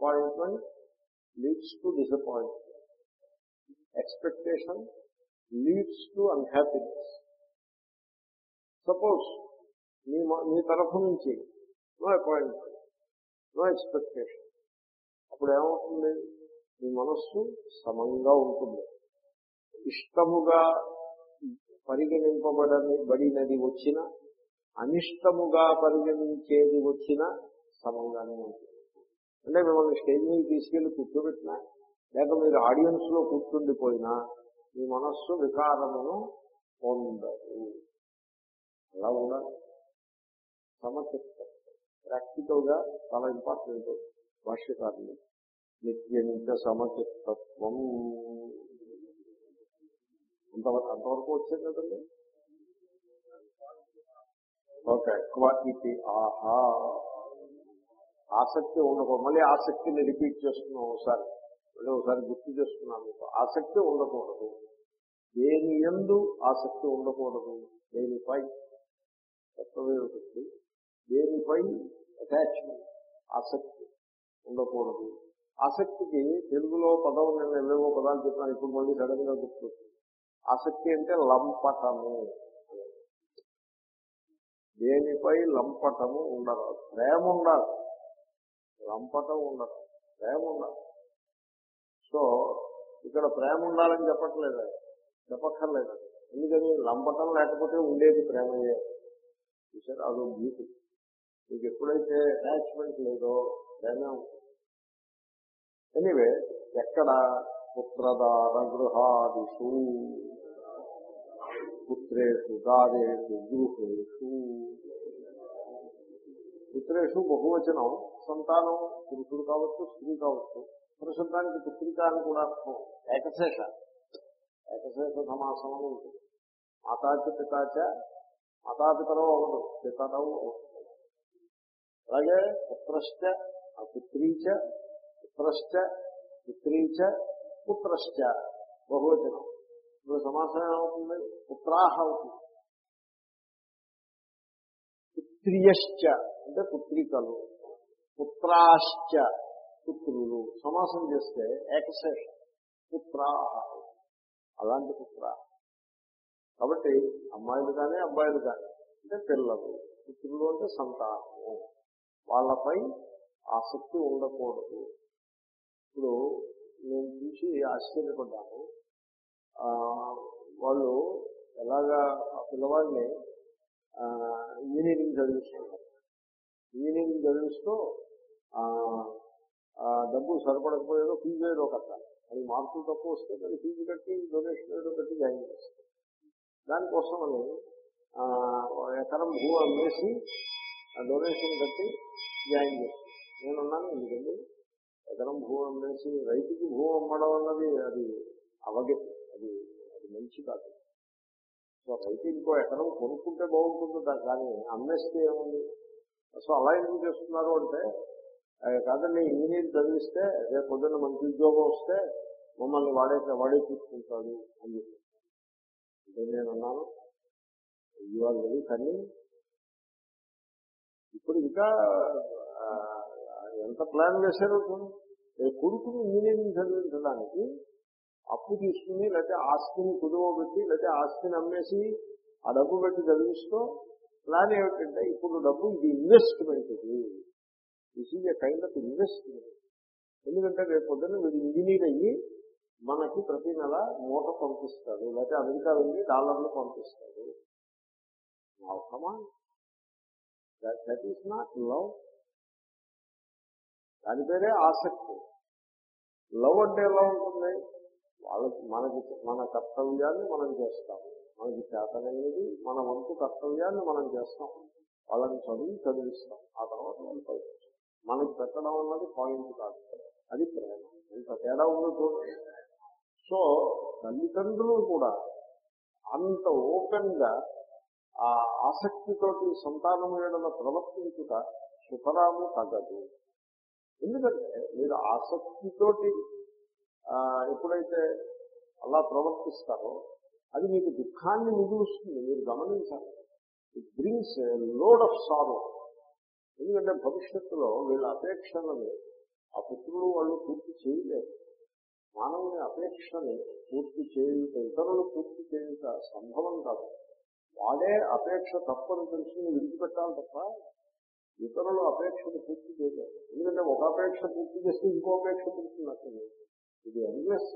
Disappointment leads to disappointment expectation leads to unhappiness suppose మీ మీ తరఫు నుంచి నో అపాయింట్మెంట్ నో ఎక్స్పెక్టేషన్ అప్పుడు ఏమవుతుంది? మీ మనస్సు సమంగా ఉంటుంది. ఇష్టముగా పరిగణింపబడని బడినది వచ్చిన అనిష్టముగా పరిగణించేది వచ్చిన సమంగానే ఉంటుంది. అంటే మిమ్మల్ని స్టేజ్ మీద తీసుకెళ్ళి కూర్చోబెట్టినా లేక మీరు ఆడియన్స్లో కూర్చుండిపోయినా మీ మనస్సు వికారమును పొందదు. అలా ఉండాలి. సమచిత్తం ప్రాక్టికల్గా చాలా ఇంపార్టెంట్. భాష్యకారులు. నిత్యంత సమచిత్తత్వం అంతవరకు అంతవరకు వచ్చేది కదండి? ఓకే. క్వ ఆహా. ఆసక్తి ఉండకూడదు. మళ్ళీ ఆసక్తిని రిపీట్ చేస్తున్నాం ఒకసారి. మళ్ళీ ఒకసారి గుర్తు చేస్తున్నాను మీకు ఆసక్తి ఉండకూడదు. దేని ఎందు ఆసక్తి ఉండకూడదు? దేనిపై? తత్వమేమిటి దేనిపై అటాచ్మెంట్ ఆసక్తి ఉండకూడదు. ఆసక్తికి తెలుగులో పదం నేను ఎవేవో పదాలు చెప్పాను. ఇప్పుడు మళ్ళీ సడన్గా ఆసక్తి అంటే లంపటము. దేనిపై లంపటము ఉండదు ప్రేమ ఉండాలి. లంపటం ఉండదు ప్రేమ ఉండాలి సో ఇక్కడ ప్రేమ ఉండాలని చెప్పట్లేదు చెప్పక్కర్లేదు. ఎందుకని? లంపటం లేకపోతే ఉండేది ప్రేమయే. చూసారు? అదో బ్యూటీ మీకు ఎప్పుడైతే అటాచ్మెంట్ లేదో ప్రేమ ఎనివే ఎక్కడ? పుత్రదార గృహాదిషు పుత్రేషు దారేషు గృహేషు. పుత్రేషు బహువచనం. సంతానం పురుషుడు కావచ్చు స్త్రీ కావచ్చు పురుషత్వానికి పుత్రిక అని కూడా అర్థం. ఏకశేష. ఏకశేష సమాసం అని ఉంటుంది. మాతాచ పితాచ మాతాపితరో అవదు పితరవు అవుతుంది అలాగే పుత్రశ్చ పుత్రీచ పుత్రశ్చ పుత్రీచ పుత్రశ్చ బహువచనం. ఇప్పుడు సమాసం ఏమవుతుంది? పుత్రాహ అవుతుంది. పుత్రియశ్చ అంటే పుత్రికలు. పుత్రాశ్చ పుత్రులు. సమాసం చేస్తే ఏకశేష. పుత్రాహ. అలాంటి పుత్ర. కాబట్టి అమ్మాయిలు కానీ అబ్బాయిలు కానీ అంటే పిల్లలు. పుత్రులు అంటే సంతానము. వాళ్ళపై ఆసక్తి ఉండకూడదు. ఇప్పుడు నేను చూసి ఆశ్చర్యపడ్డాను. వాళ్ళు ఎలాగా ఆ పిల్లవాడిని ఇంజనీరింగ్ చదివిస్తున్నారు. ఇంజనీరింగ్ చదివిస్తూ డబ్బు సరిపడకపోయేదో ఫీజు ఏదో కట్టాలి. అది మార్కులు తక్కువ వస్తే అది ఫీజు కట్టి డొనేషన్ ఏదో కట్టి జాయిన్ చేస్తారు. దానికోసమని ఆ, ఎకరం భూ అమ్మేసి డొనేషన్ కట్టి జాయిన్ చేస్తాను నేను అన్నాను ఎందుకండి? ఎకరం భూ అమ్మేసి రైతుకి భూ అమ్మడం అన్నది అది అవగతి అది అది మంచి కాదు. సో రైతు ఇంకో ఎకరం కొనుక్కుంటే బాగుంటుంది కానీ అమ్మేస్తే ఏముంది? సో అలా ఎందుకు చేస్తున్నారు అంటే కాదండి ఇంజనీర్ చదివిస్తే రేపు పొద్దున్న మంచి ఉద్యోగం వస్తే మమ్మల్ని వాడే వాడే చూసుకుంటాడు అని చెప్పి. నేను అన్నాను ఇవాళ వెరీ కానీ ఇప్పుడు ఇంకా ఎంత ప్లాన్ వేశారో కొడుకుని ఇంజనీరింగ్ చదివించడానికి అప్పు తీసుకుని లేకపోతే ఆస్తిని కుదువబెట్టి లేకపోతే ఆస్తిని అమ్మేసి ఆ డబ్బు పెట్టి చదివిస్తూ ప్లాన్ ఏమిటంటే ఇప్పుడు డబ్బు ఇది ఇన్వెస్ట్మెంట్ ఇది. This is a kind of investment ఎందుకంటే రేపు పొద్దున్న వీడు ఇంజనీర్ అయ్యి మనకి ప్రతి నెల మూట పంపిస్తాడు. లేకపోతే అమెరికా వెళ్ళి డాలర్లు పంపిస్తాడు. దట్ ఈస్ నాట్ లవ్ దాని పేరే ఆసక్తి. లవ్ అంటే ఎలా ఉంటుంది? వాళ్ళకి మనకి మన కర్తవ్యాన్ని మనం చేస్తాం. మనకి చేతనైనది మన వంతు కర్తవ్యాన్ని మనం చేస్తాం. వాళ్ళని చదివి చదివిస్తాం. ఆ తర్వాత వాళ్ళు పైకి మనకి పెట్టడం అన్నది పాయింట్ కాదు. అది ప్రేమ. ఇంత తేడా ఉందో చూడండి. సో తల్లిదండ్రులు కూడా అంత ఓపెన్గా ఆ ఆసక్తితోటి సంతానం ఏడల ప్రవర్తించుట సుఖరాము తగదు. ఎందుకంటే మీరు ఆసక్తితోటి ఎప్పుడైతే అలా ప్రవర్తిస్తారో అది మీకు దుఃఖాన్ని మిగులుస్తుంది. మీరు గమనించాలి. It brings load of sorrow ఎందుకంటే భవిష్యత్తులో వీళ్ళ అపేక్షలను ఆ పుత్రులు వాళ్ళు పూర్తి చేయలేరు. మానవుని అపేక్షని పూర్తి చేయుట ఇతరులు పూర్తి చేయుట సంభవం కాదు. వాడే అపేక్ష తప్పని తెలుసుకుని విడిచిపెట్టాలి తప్ప ఇతరులు అపేక్షను పూర్తి చేయలేరు. ఎందుకంటే ఒక అపేక్ష పూర్తి చేస్తే ఇంకో అపేక్ష పూర్తినట్టు ఇది ఎండ్లెస్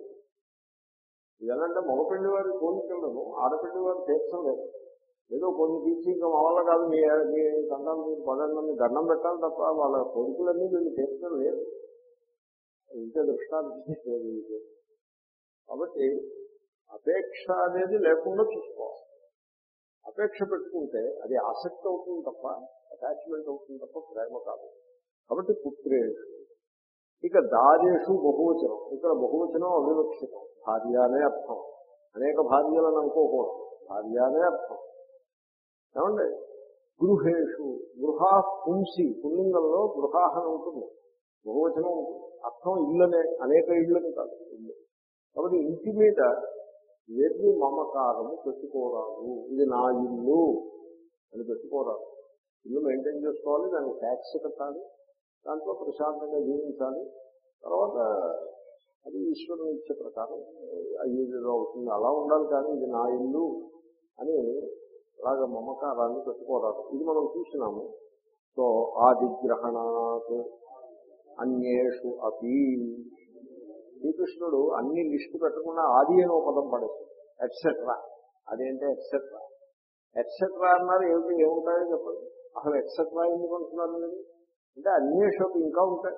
ఇది ఎలాంటే మగపెళ్ళి వారి కోరికలను ఆడపిల్లి వారు తీర్చలేదు ఏదో కొన్ని తీర్చి ఇంకా మా వల్ల కాదు మీ మీ సంతానం మీరు పదండి దండం పెట్టాలి తప్ప వాళ్ళ కోరికలన్నీ వీళ్ళు తీర్చడం లేదు. ఇంకే దృష్టాంతి కాబట్టి అపేక్ష అనేది లేకుండా చూసుకోవాలి. అపేక్ష పెట్టుకుంటే అది ఆసక్తి అవుతుంది తప్ప అటాచ్మెంట్ అవుతుంది తప్ప ప్రేమ కాదు. కాబట్టి పుత్రేషు. ఇక దారేషు బహువచనం. ఇక్కడ బహువచనం అవివక్షితం. భార్య అనే అర్థం. అనేక భార్యలను అనుకోకూడదు. భార్య అనే అర్థం. ఏమండి? గృహేషు గృహా పుంసి పుల్లింగంలో గృహా ఉంటుంది. బహువచనం ఉంటుంది. అర్థం ఇళ్ళనే అనేక ఇళ్ళని కాదు ఇల్లు కాబట్టి ఇంటి మీద వెర్రి మమకారము పెట్టుకోరాదు. ఇది నా ఇల్లు అని పెట్టుకోరాదు. ఇల్లు మెయింటైన్ చేసుకోవాలి దానికి ట్యాక్స్ కట్టాలి దాంట్లో ప్రశాంతంగా జీవించాలి. తర్వాత అది ఈశ్వరుని ఇచ్చే ప్రకారం అయ్యేదిలో అవుతుంది అలా ఉండాలి కానీ ఇది నా ఇల్లు అని అలాగ మమకారాన్ని పెట్టుకోరాదు. ఇది మనం చూసినాము. సో ఆదిగ్రహణాత్ అన్యేషు అపి. శ్రీకృష్ణుడు అన్ని లిస్టు పెట్టకుండా ఆది అని పదం పడేస్తాడు ఎట్సెట్రా అదేంటే ఎట్సెట్రా ఎట్సెట్రా అన్నారు ఏమిటి ఏముంటాయో చెప్పండి. అసలు ఎట్సెట్రా ఎందుకు అంటున్నారు మీరు? అంటే అన్వేషకు ఇంకా ఉంటాయి.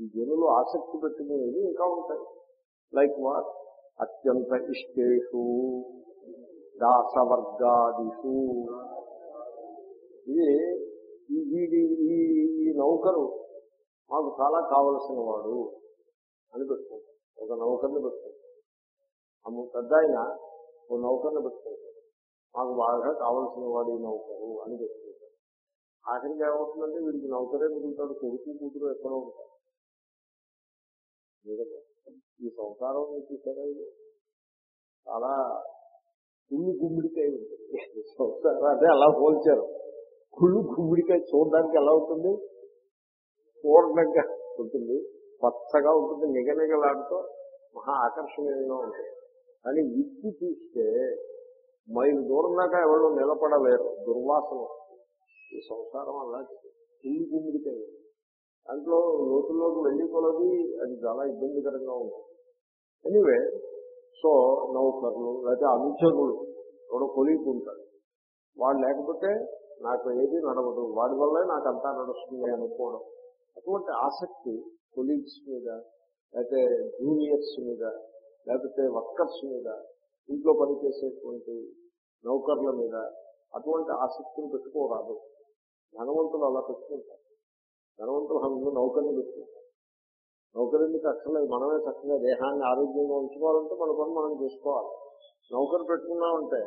ఈ జనులు ఆసక్తి పెట్టుకునేవి ఇంకా ఉంటాయి. Like what? అత్యంత ఇష్టేషు. దాసవర్గాదిషు ఇది ఈ- వీడి ఈ ఈ నౌకరు మాకు చాలా కావలసిన వాడు అని పెట్టుకుంటాం. ఒక నౌకర్ని పెట్టుకుంటాం. అమ్మ పెద్ద ఆయన ఓ నౌకర్ని పెట్టుకుంటాం. మాకు బాగా కావలసిన వాడు ఈ నౌకరు అని పెట్టుకుంటాం. ఆఖరికి ఏమవుతుందంటే వీడికి నౌకరే మిగులుతాడు కొడుకు కూతురు ఎక్కడో ఉంటారు. ఈ సంసారం చూసారా ఇది? చాలా కుళ్ళు గుమ్మిడికాయ ఉంటుంది. సంసారం అంటే అలా పోల్చారు. కుళ్ళు గుమ్మిడికాయ చూడడానికి ఎలా ఉంటుంది? పూర్ణంగా ఉంటుంది. పచ్చగా ఉంటుంది. నిగనిగలాడుతూ మహా ఆకర్షణీయంగా ఉంటుంది. కానీ విప్పి చూస్తే మైలు దూరం దాకా ఎవరు నిలబడలేరు. దుర్వాసన ఈ సంసారం అలాంటిది కుళ్ళు గుమ్మిడికాయ దాంట్లో లోతుల్లోకి వెళ్ళి కొలది అది చాలా ఇబ్బందికరంగా ఉంటుంది. ఎనివే సో నౌకర్లు లేకపోతే అనుచరులు ఎవడో కొలీకు ఉంటాడు వాడు లేకపోతే నాకు ఏది నడవదు. వాడి వల్లే నాకు అంతా నడుస్తుంది అనుకోవడం. అటువంటి ఆసక్తి కొలీగ్స్ మీద లేకపోతే జూనియర్స్ మీద లేకపోతే వర్కర్స్ మీద ఇంట్లో పనిచేసేటువంటి నౌకర్ల మీద అటువంటి ఆసక్తిని పెట్టుకోరాదు. ధనవంతులు అలా పెట్టుకుంటారు. ధనవంతులు అందులో నౌకర్ని పెట్టుకుంటారు. నౌకరెందుకు అక్కర్లేదు. మనమే చక్కగా దేహాన్ని ఆరోగ్యంగా ఉంచుకోవాలంటే మన పని మనం చూసుకోవాలి. నౌకరు పెట్టుకున్నామంటే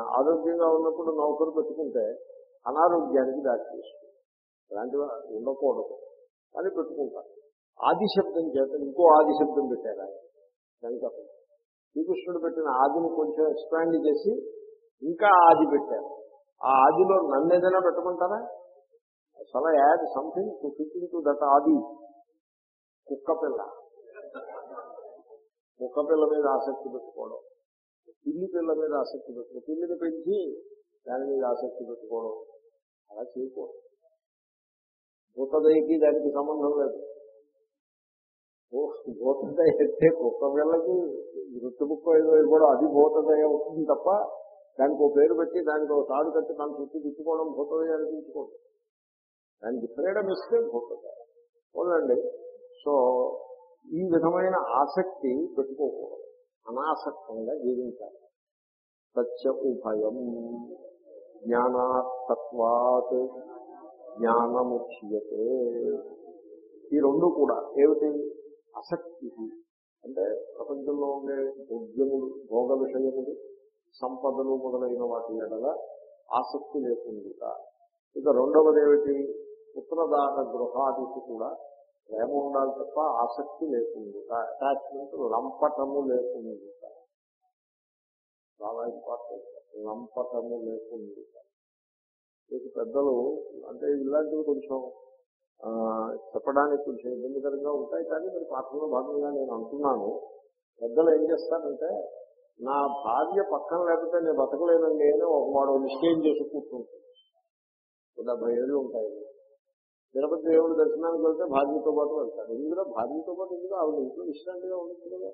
ఆరోగ్యంగా ఉన్నప్పుడు నౌకరు పెట్టుకుంటే అనారోగ్యానికి దారి తీస్తుంది. అలాంటివి ఉండకూడదు. అని పెట్టుకుంటారు. ఆది శబ్దం చేత ఇంకో ఆది శబ్దం పెట్టారు ఆయన. శంకర్ శ్రీకృష్ణుడు పెట్టిన ఆదిని కొంచెం ఎక్స్పాండ్ చేసి ఇంకా ఆది పెట్టారు. ఆ ఆదిలో నన్ను ఏదైనా పెట్టమంటారా? చాలా add something to fit to that ఆది? కుక్క పిల్ల కుక్క పిల్ల మీద ఆసక్తి పెట్టుకోవడం. పిల్లి పిల్ల మీద ఆసక్తి పెట్టుకో పిల్లిని పెంచి దాని మీద ఆసక్తి పెట్టుకోవడం. అలా చేయకూడదు. భూతదయకి దానికి సంబంధం లేదు. భూతదయ అయితే కుక్క పిల్లకి వృత్తిబుక్క ఏదో కూడా అది భూతదయ అవుతుంది తప్ప దానికి ఒక పేరు పెట్టి దానికి ఒక తాడు కట్టి దాని చుట్టూ తిప్పుకోవడం భూతదయ అనిపించుకోవడం దానికి ఫ్రీడమ్ ఇస్తే భూతదయ. చూడండి సో ఈ విధమైన ఆసక్తి పెట్టుకోకూడదు. అనాసక్తంగా జీవించాలి. సత్య ఉభయం జ్ఞానాతత్వాత్ జ్ఞానముచ్యతే. ఈ రెండు కూడా ఏమిటి? ఆసక్తి. అంటే ప్రపంచంలో ఉండే భోగ్యములు భోగ విషయములు సంపదలు మొదలైన వాటి ఎడల ఆసక్తి లేకుండా. ఇక రెండవది ఏమిటి పుత్రదాన గృహాదికి కూడా ప్రేమ ఉండాలి తప్ప ఆసక్తి లేకుండా అటాచ్మెంట్ లంపటము లేకుండా. చాలా ఇంపార్టెంట్. లంపటము లేకుండా. మీకు పెద్దలు అంటే ఇలాంటివి కొంచెం చెప్పడానికి కొంచెం ఇబ్బందికరంగా ఉంటాయి. కానీ మరి పాఠంలో భాగంగా నేను అంటున్నాను. పెద్దలు ఏం చేస్తారంటే నా భార్య పక్కన లేకపోతే నేను బతకలేనండి అని ఒక వాడు నిశ్చయం చేసి కూర్చుంటాను డెబ్బై ఏళ్ళు ఉంటాయి. తిరుపతి దేవుడు దర్శనానికి వెళ్తే భార్యతో పాటు వెళ్తాడు. ఇందులో భార్యతో పాటు ఇందులో ఆవిడ ఇంట్లో విశ్రాంతిగా ఉండొచ్చు కదా.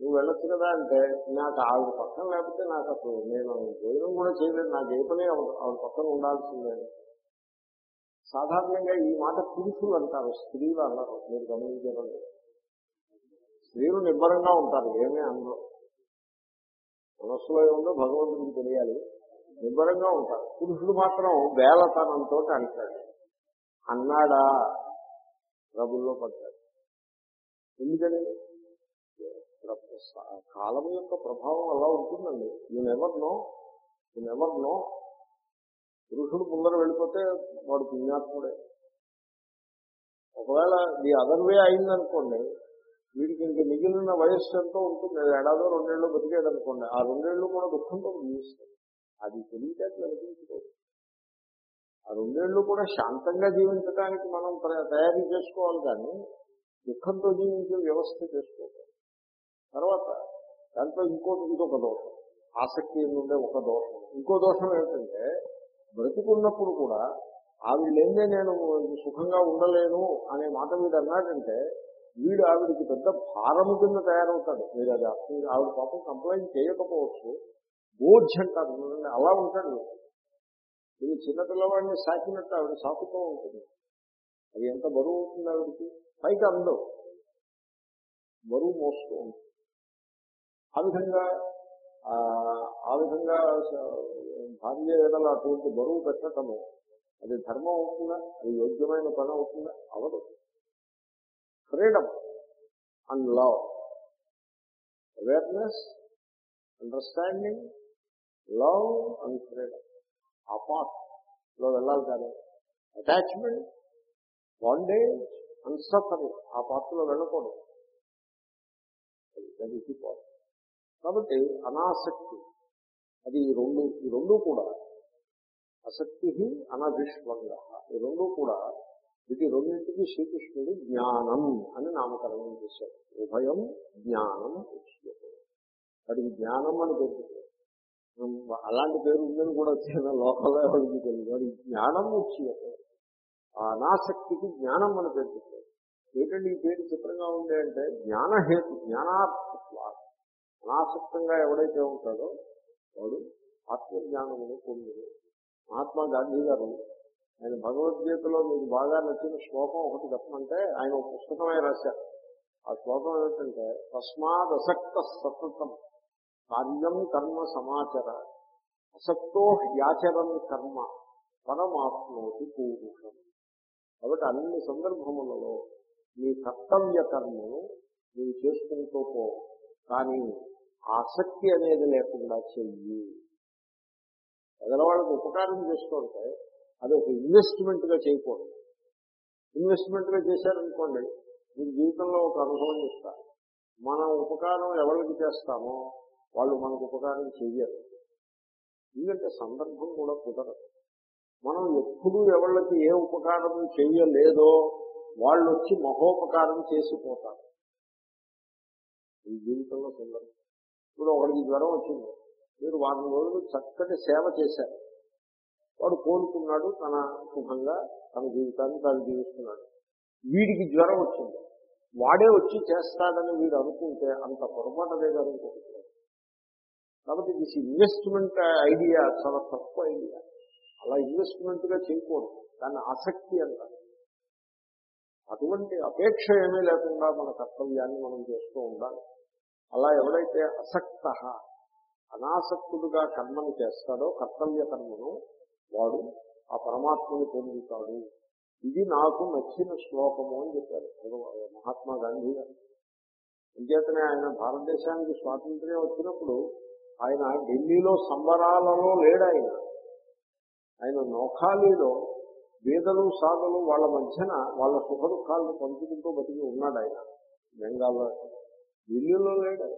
నువ్వు వెళ్ళొచ్చు కదా అంటే నాకు ఆవిడ పక్కన లేకపోతే నాకు అసలు నేను భోజనం కూడా చేయలేదు. నాకు ఏ పని ఆవిడ పక్కన ఉండాల్సిందే. సాధారణంగా ఈ మాట పురుషులు అంటారు స్త్రీలు అన్నారు. మీరు గమనించారు స్త్రీలు నిబ్బరంగా ఉంటారు ఏమీ అందరూ మనస్సులో ఏముందో భగవంతుడికి తెలియాలి. నిబ్బరంగా ఉంటారు. పురుషుడు మాత్రం వేలతనంతో అంటాడు అన్నాడా? ట్రబుల్లో పడ్డాడు. ఎందుకని? కాలం యొక్క ప్రభావం అలా ఉంటుందండి. నేను ఎవరు నో నేను ఎవరు నో. పురుషుడు ముందర వెళ్ళిపోతే వాడు పుణ్యాత్ముడే. ఒకవేళ ది అదర్ వే అయిందనుకోండి వీడికి ఇంక మిగిలిన వయస్సు ఎంతో ఉంటుంది. ఏడాదో రెండేళ్ళు బతికేది అనుకోండి ఆ రెండేళ్ళు కూడా దుఃఖంతో జీవిస్తుంది అది తెలియటట్లు అనిపించుకోదు ఆ రెండేళ్ళు కూడా శాంతంగా జీవించడానికి మనం తయారీ చేసుకోవాలి కానీ దుఃఖంతో జీవించే వ్యవస్థ చేసుకోవాలి తర్వాత దాంట్లో ఇంకోటి ఇంకొక దోషం. ఆసక్తి ఉండే ఒక దోషం. ఇంకో దోషం ఏంటంటే బ్రతికున్నప్పుడు కూడా ఆవిడ లేదే నేను సుఖంగా ఉండలేను అనే మాట మీద అన్నాడంటే వీడు ఆవిడికి పెద్ద భారము కింద తయారవుతాడు. మీరు అది ఆవిడ పాపం కంప్లైంట్ చేయకపోవచ్చు. బోధ్యంటారు అలా ఉంటాడు. ఇది చిన్నపిల్లవాడిని సాకినట్టు ఆవిడ సాకుతూ ఉంటుంది. అది ఎంత బరువు అవుతుంది ఆవిడకి? పైకి అందం. బరువు మోస్తూ ఉంటుంది. ఆ విధంగా ఆ, విధంగా భార్య ఏదైనా అటువంటి బరువు పెట్టటము అది ధర్మం అవుతుందా? అది యోగ్యమైన పని అవుతుందా? అవదు. Freedom and love awareness understanding love and freedom ఆ పాత్లో వెళ్ళాలి కానీ అటాచ్మెంట్ బాండేజ్ అండ్ ఆ పాత్రలో వెళ్ళకూడదు. పాత్ కాబట్టి అనాసక్తి అది ఈ రెండు ఈ రెండు కూడా అసక్తి అనభిష్వంగ ఈ రెండు కూడా ఇది రెండింటికి శ్రీకృష్ణుడు జ్ఞానం అని నామకరణం చేశాడు. ఉభయం జ్ఞానం ఉచ్యతే. జ్ఞానం అని పేరు అలాంటి పేరు ఉందని కూడా వచ్చిన లోకల్లో ఎవరికి తెలియదు. జ్ఞానం వచ్చి అనాసక్తికి జ్ఞానం అని పేరు చెప్పారు ఏంటంటే ఈ పేరు చిత్రంగా ఉండే అంటే జ్ఞానహేతు జ్ఞానార్థత్వ అనాసక్తంగా ఎవడైతే ఉంటాడో వాడు ఆత్మజ్ఞానమును పొందుడు. మహాత్మా గాంధీ గారు ఆయన భగవద్గీతలో మీకు బాగా నచ్చిన శ్లోకం ఒకటి చెప్పమంటే ఆయన ఒక పుస్తకమే రాశారు. ఆ శ్లోకం ఏమిటంటే తస్మాదసక్త సతతం కార్యం కర్మ సమాచర. అసక్తో యాచరన్ కర్మ పరమాత్మోతి పూరుషం. కాబట్టి అన్ని సందర్భములలో మీ కర్తవ్య కర్మను మీరు చేసుకుంటూ పో. కానీ ఆసక్తి అనేది లేకుండా చెయ్యి. ఎదలవాళ్ళకి ఉపకారం చేస్తుంటే అది ఒక ఇన్వెస్ట్మెంట్గా చేయకూడదు. ఇన్వెస్ట్మెంట్గా చేశారనుకోండి మీ జీవితంలో ఒక అనుభవం ఇస్తారు మనం ఉపకారం ఎవరికి చేస్తామో వాళ్ళు మనకు ఉపకారం చెయ్యరు. ఎందుకంటే సందర్భం కూడా కుదరదు. మనం ఎప్పుడు ఎవళ్ళకి ఏ ఉపకారం చేయలేదో వాళ్ళు వచ్చి మహోపకారం చేసిపోతారు ఈ జీవితంలో సందర్భం ఇప్పుడు ఒకడికి జ్వరం వచ్చింది. మీరు వారం రోజులు చక్కటి సేవ చేశారు. వాడు కోరుకున్నాడు తన సుఖంగా తన జీవితాన్ని తాను జీవిస్తున్నాడు. వీడికి జ్వరం వచ్చింది. వాడే వచ్చి చేస్తాడని వీడు అనుకుంటే అంత పొరపాటు అదే కాబట్టి దిస్ ఇన్వెస్ట్మెంట్ ఐడియా చాలా తక్కువ ఐడియా. అలా ఇన్వెస్ట్మెంట్గా చేయకూడదు. దాన్ని ఆసక్తి అంటారు. అటువంటి అపేక్ష ఏమీ లేకుండా మన కర్తవ్యాన్ని మనం చేస్తూ ఉండాలి. అలా ఎవడైతే అసక్త అనాసక్తుడుగా కర్మను చేస్తాడో కర్తవ్య కర్మను వాడు ఆ పరమాత్మని పొందుతాడు. ఇది నాకు నచ్చిన శ్లోకము అని చెప్పారు మహాత్మా గాంధీ గారు. అంచేతనే ఆయన భారతదేశానికి స్వాతంత్ర్యం వచ్చినప్పుడు ఆయన ఢిల్లీలో సంబరాలలో లేడు ఆయన ఆయన నౌఖాళీలో బీదలు సాధులు వాళ్ళ మధ్యన వాళ్ళ సుఖ దుఃఖాలను పంచుకుంటూ బతికి ఉన్నాడు ఆయన బెంగాల్లో ఢిల్లీలో లేడు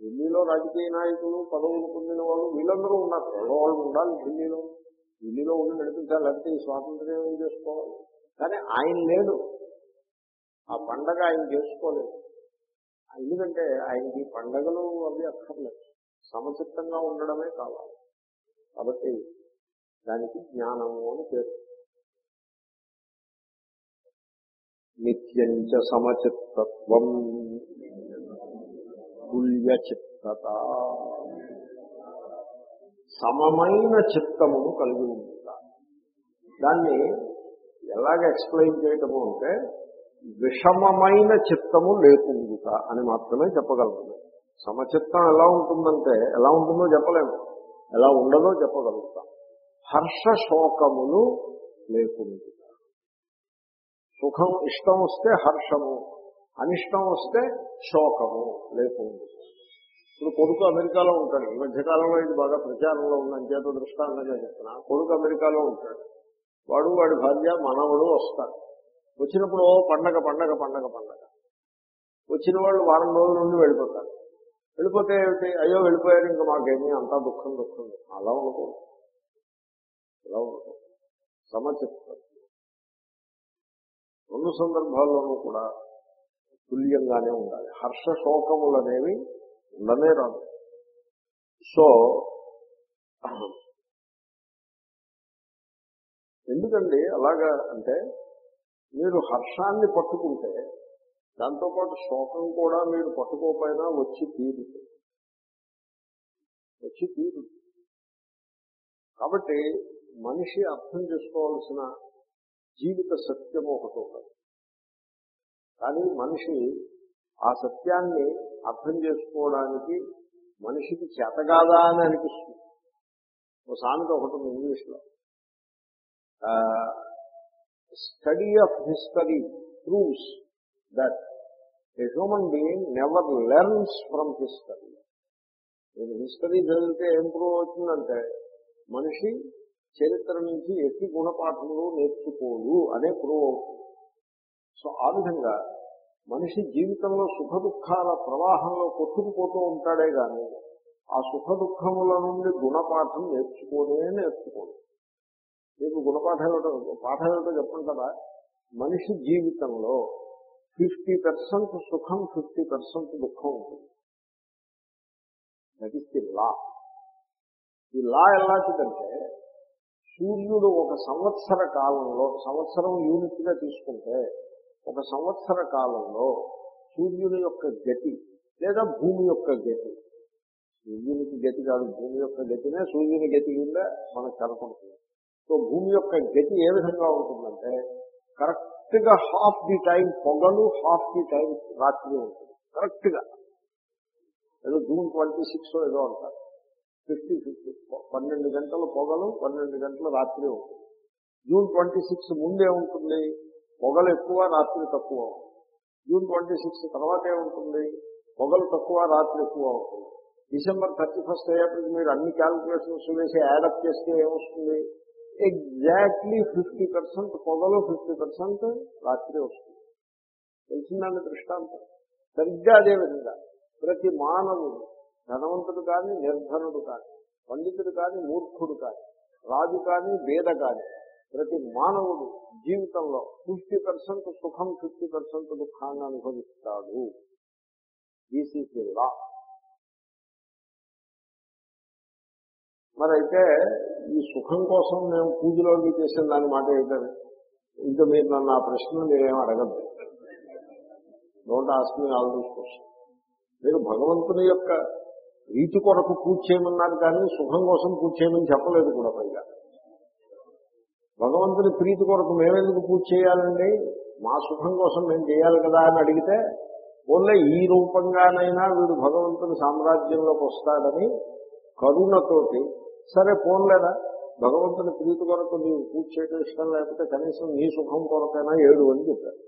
ఢిల్లీలో రాజకీయ నాయకులు పదవులు పొందిన వాళ్ళు వీళ్ళందరూ ఉన్నారు. ఎవరో వాళ్ళు ఉండాలి ఢిల్లీలో. ఢిల్లీలో ఉండి నడిపించాలి లేకపోతే ఈ స్వాతంత్ర్యం ఏం చేసుకోవాలి? కానీ ఆయన లేడు. ఆ పండగ ఆయన చేసుకోలేదు. ఎందుకంటే ఆయనకి పండగలు అవి అక్కర్లేదు. సమచిత్తంగా ఉండడమే కావాలి. కాబట్టి దానికి జ్ఞానము అని పేరు. నిత్యంచ సమచిత్తత్వం తుల్యచిత్తత సమమైన చిత్తమును కలిగి ఉంటుందా దాన్ని ఎలాగ ఎక్స్ప్లెయిన్ చేయటము అంటే విషమమైన చిత్తము లేకుండుట అని మాత్రమే చెప్పగలుగుతాం. సమచిత్తం ఎలా ఉంటుందంటే ఎలా ఉంటుందో చెప్పలేము. ఎలా ఉండదో చెప్పగలుగుతాం. హర్ష శోకములు లేకుండుట. సుఖం ఇష్టం వస్తే హర్షము అనిష్టం వస్తే శోకము లేకుండుట. ఇప్పుడు కొడుకు అమెరికాలో ఉంటాడు. ఈ మధ్యకాలంలో ఇది బాగా ప్రచారంలో ఉందని చేత దృష్టాంతంగా చెప్తున్నా. కొడుకు అమెరికాలో ఉంటాడు. వాడు వాడి భార్య మనవడు వస్తాడు వచ్చినప్పుడు ఓ పండగ పండగ పండగ పండగ. వచ్చిన వాళ్ళు వారం రోజుల నుండి వెళ్ళిపోతారు. వెళ్ళిపోతే ఏమిటి? అయ్యో వెళ్ళిపోయారు ఇంకా మాకేమీ అంతా దుఃఖం దుఃఖం అలా ఉండకూడదు. అలా ఉండకూడదు. సమచిస్తారు రెండు సందర్భాల్లోనూ కూడా తుల్యంగానే ఉండాలి. హర్ష శోకములు అనేవి ఉండనే రాదు. సో ఎందుకండి? అలాగా అంటే మీరు హర్షాన్ని పట్టుకుంటే దాంతోపాటు శోకం కూడా మీరు పట్టుకోకపోయినా వచ్చి తీరుతుంది. వచ్చి తీరుతుంది. కాబట్టి మనిషి అర్థం చేసుకోవాల్సిన జీవిత సత్యం ఒకటి ఉంటుంది. కానీ మనిషి ఆ సత్యాన్ని అర్థం చేసుకోవడానికి మనిషికి చేతగాదా అని అనిపిస్తుంది. ఓ సామెత ఒకటి ఉంది ఇంగ్లీష్లో. Study of history proves that a human being never learns from history నేను హిస్టరీ చదివితే ఏం ప్రూవ్ అవుతుందంటే మనిషి చరిత్ర నుంచి ఎట్టి గుణపాఠములు నేర్చుకోడు అనే ప్రూవ్ అవుతుంది సో ఆ విధంగా మనిషి జీవితంలో సుఖ దుఃఖాల ప్రవాహంలో కొట్టుకుపోతూ ఉంటాడే గాని ఆ సుఖ దుఃఖముల నుండి గుణపాఠం నేర్చుకోనే నేర్చుకోడు. మీకు గుణపాఠం ఏమిటో పాఠం ఏమిటో చెప్పంటారా మనిషి జీవితంలో ఫిఫ్టీ పర్సెంట్ సుఖం ఫిఫ్టీ పర్సెంట్ దుఃఖం ఉంటుంది. దట్ ఈస్ ది లా ఈ లా ఎలాంటిదంటే సూర్యుడు ఒక సంవత్సర కాలంలో సంవత్సరం యూనిట్గా తీసుకుంటే ఒక సంవత్సర కాలంలో సూర్యుని యొక్క గతి లేదా భూమి యొక్క గతి. సూర్యునికి గతి కాదు భూమి యొక్క గతినే సూర్యుని గతి కింద మనకు కనపడుతుంది. సో భూమి యొక్క గతి ఏ విధంగా ఉంటుందంటే కరెక్ట్గా హాఫ్ ది టైం పొగలు హాఫ్ ది టైం రాత్రి ఉంటుంది. కరెక్ట్గా ఏదో జూన్ ట్వంటీ సిక్స్ ఏదో అంటారు. ఫిఫ్టీ ఫిఫ్టీ పన్నెండు గంటల పొగలు పన్నెండు గంటల రాత్రి ఉంటుంది. జూన్ ట్వంటీ సిక్స్ ముందే ఉంటుంది పొగలు ఎక్కువ రాత్రి తక్కువ జూన్ ట్వంటీ సిక్స్ తర్వాత ఏముంటుంది పొగలు తక్కువ రాత్రి ఎక్కువ అవుతుంది డిసెంబర్ థర్టీ ఫస్ట్ అయ్యేప్పటికి మీరు అన్ని క్యాల్కులేషన్స్ వేసి యాడప్ చేస్తే ఏమొస్తుంది? ఎగ్జాక్ట్లీ ఫిఫ్టీ పర్సెంట్ పొగలో ఫిఫ్టీ పర్సెంట్ రాత్రి వస్తుంది. తెలిసిందండి దృష్టాంతం? సరిగ్గా అదేవిధంగా ప్రతి మానవుడు ధనవంతుడు కానీ నిర్ధనుడు కానీ పండితుడు కానీ మూర్ఖుడు కానీ రాజు కానీ వేద కానీ ప్రతి మానవుడు జీవితంలో ఫిఫ్టీ పర్సెంట్ సుఖం ఫిఫ్టీ పర్సెంట్ దుఃఖాన్ని అనుభవిస్తాడు. This law. మరి అయితే ఈ సుఖం కోసం మేము పూజలోకి చేసిన దాని మాట ఏంటంటే ఇంకా మీరు నన్ను ఆ ప్రశ్నలు మీరేం అడగద్దు. Don't ask me all question మీరు భగవంతుని యొక్క రీతి కొరకు పూజ చేయమన్నారు కానీ సుఖం కోసం పూజ చేయమని చెప్పలేదు కూడా పైగా. భగవంతుని ప్రీతి కొరకు మేమెందుకు పూజ చేయాలండి? మా సుఖం కోసం మేము చేయాలి కదా అని అడిగితే ఓన్లే ఈ రూపంగానైనా వీడు భగవంతుని సామ్రాజ్యంలోకి వస్తాడని కరుణతోటి సరే పోన్లేదా? భగవంతుని ప్రీతి కొరకు నీవు పూజ చేయడం ఇష్టం లేకపోతే కనీసం నీ సుఖం కొరకైనా ఏడు అని చెప్పారు.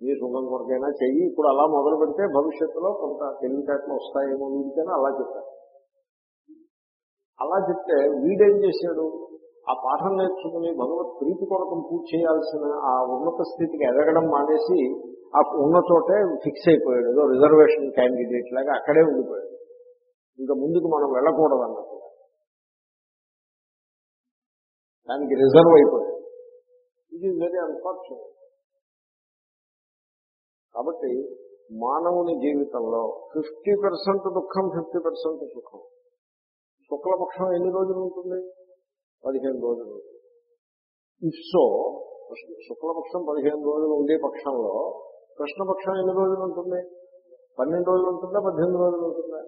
నీ సుఖం కొరకైనా చెయ్యి. ఇప్పుడు అలా మొదలు పెడితే భవిష్యత్తులో కొంత తెలివితేటలు వస్తాయేమో వీడికైనా అలా చెప్పారు. అలా చెప్తే వీడేం చేశాడు? ఆ పాఠం నేర్చుకుని భగవత్ ప్రీతి కొరకు పూజ చేయాల్సిన ఆ ఉన్నత స్థితికి ఎదగడం మానేసి ఆ ఉన్న చోటే ఫిక్స్ అయిపోయాడు. ఏదో రిజర్వేషన్ క్యాండిడేట్ లాగా అక్కడే ఉండిపోయాడు. ఇంకా ముందుకు మనం వెళ్ళకూడదు అన్నట్టు దానికి రిజర్వ్ అయిపోయాడు ఇది వెరీ అన్ఫార్చునేట్ కాబట్టి మానవుని జీవితంలో ఫిఫ్టీ పర్సెంట్ దుఃఖం ఫిఫ్టీ పర్సెంట్ సుఖం. శుక్లపక్షం ఎన్ని రోజులు ఉంటుంది? పదిహేను రోజులు ఇఫ్సో శుక్లపక్షం పదిహేను రోజులు ఉండే పక్షంలో కృష్ణపక్షం ఎన్ని రోజులు ఉంటుంది? పన్నెండు రోజులు ఉంటుందా? పద్దెనిమిది రోజులు ఉంటుందా?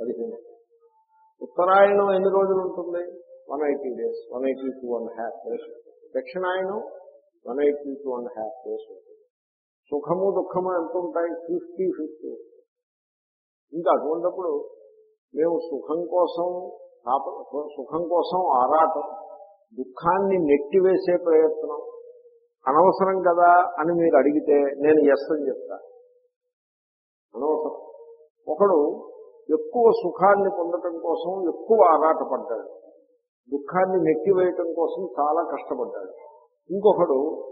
పదిహేను. ఉత్తరాయణం ఎన్ని రోజులు ఉంటుంది? One eighty days one eighty two and half days. దక్షిణాయనం one eighty two and half days ఉంటుంది. సుఖము దుఃఖము ఎంత ఉంటాయి? Fifty fifty. ఇంకా అటువంటిప్పుడు మేము సుఖం కోసం తాప- సుఖం కోసం ఆరాటం దుఃఖాన్ని నెట్టివేసే ప్రయత్నం. అనవసరం కదా అని మీరు అడిగితే నేను ఎస్ అని చెప్తా. అనవసరం. ఒకడు ఎక్కువ సుఖాన్ని పొందటం కోసం ఎక్కువ ఆరాటపడ్డాడు. దుఃఖాన్ని నెట్టివేయటం కోసం చాలా కష్టపడ్డాడు. ఇంకొకడు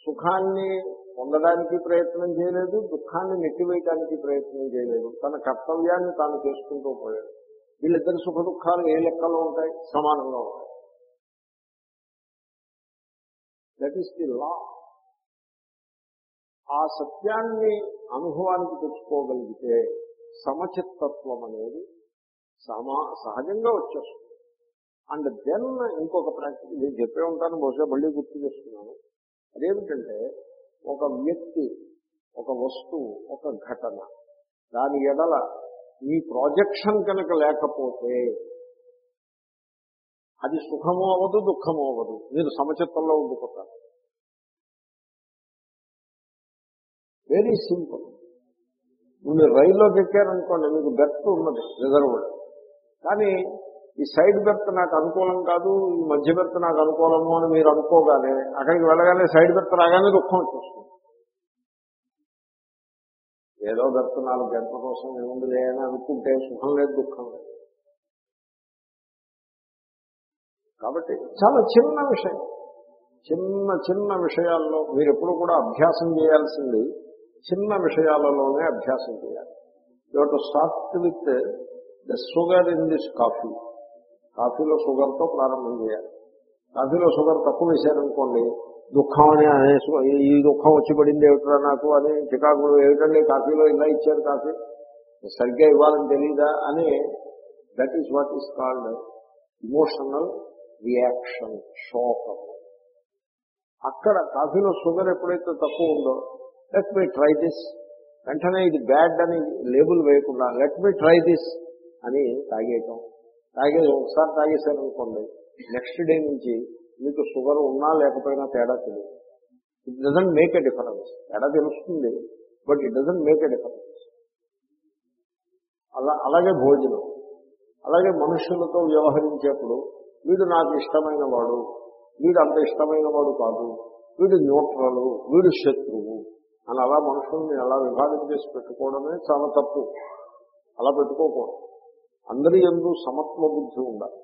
సుఖాన్ని పొందడానికి ప్రయత్నం చేయలేదు దుఃఖాన్ని నెట్టివేయడానికి ప్రయత్నం చేయలేదు. తన కర్తవ్యాన్ని తాను చేసుకుంటూ పోయాడు. వీళ్ళిద్దరి సుఖ దుఃఖాలు ఏ లెక్కలో ఉంటాయి? సమానంగా ఉంటాయి. దట్ ఈస్ ది లా ఆ సత్యాన్ని అనుభవానికి తెచ్చుకోగలిగితే సమచిత్తత్వం అనేది సమా సహజంగా వచ్చేస్తుంది. అండ్ దెన్ ఇంకొక ప్రాక్టీస్ నేను చెప్పే ఉంటాను బహుశా మళ్ళీ గుర్తు చేస్తున్నాను. అదేమిటంటే ఒక వ్యక్తి ఒక వస్తువు ఒక ఘటన దాని ఎడల మీ ప్రాజెక్షన్ కనుక లేకపోతే అది సుఖమో అవ్వదు దుఃఖమో అవ్వదు. మీరు సమచిత్తంలో ఉండిపోతారు వెరీ సింపుల్ మీరు రైల్లోకి ఎక్కారనుకోండి మీకు బెర్త్ ఉన్నది రిజర్వ్డ్. కానీ ఈ సైడ్ బెర్త్ నాకు అనుకూలం కాదు ఈ మధ్య బెర్త్ నాకు అనుకూలము అని మీరు అనుకోగానే అక్కడికి వెళ్ళగానే సైడ్ బెర్త్ రాగానే దుఃఖం వచ్చేస్తుంది. ఏదో బెర్త్ నాలుగు గంటల కోసం ఏముందిలే అని అనుకుంటే సుఖం లేదు దుఃఖం లేదు. కాబట్టి చాలా చిన్న విషయం. చిన్న చిన్న విషయాల్లో మీరు ఎప్పుడు కూడా అభ్యాసం చేయాల్సింది చిన్న విషయాలలోనే అభ్యాసం చేయాలి. You to start with the sugar in this coffee కాఫీలో షుగర్తో ప్రారంభం చేయాలి. కాఫీలో షుగర్ తక్కువ వేశారనుకోండి దుఃఖం అని అనేసు- ఈ దుఃఖం వచ్చి పడింది ఏమిట్రా నాకు అని చికాకులు ఏమిటండి? కాఫీలో ఇలా ఇచ్చారు కాఫీ. సరిగ్గా ఇవ్వాలని తెలీదా అని that is what is called emotional reaction షోకం అక్కడ కాఫీలో షుగర్ ఎప్పుడైతే తక్కువ ఉందో లెట్ మీ ట్రై దిస్ వెంటనే ఇది బ్యాడ్ అని లేబుల్ వేయకుండా లెట్ మీ ట్రై దిస్ అని తాగేయటం. తాగే ఒకసారి తాగేశారు అనుకోండి నెక్స్ట్ డే నుంచి మీకు షుగర్ ఉన్నా లేకపోయినా తేడా తెలియదు. It doesn't make a difference తేడా తెలుస్తుంది but it doesn't make a difference అలా అలాగే భోజనం. అలాగే మనుషులతో వ్యవహరించేప్పుడు వీడు నాకు ఇష్టమైన వాడు వీడు అంత ఇష్టమైన వాడు కాదు వీడు న్యూట్రలు వీడు శత్రువు. అని అలా మనుషుల్ని అలా విభాగం చేసి పెట్టుకోవడమే చాలా తప్పు. అలా పెట్టుకోకూడదు. అందరి ఎందు సమత్వ బుద్ధి ఉండాలి.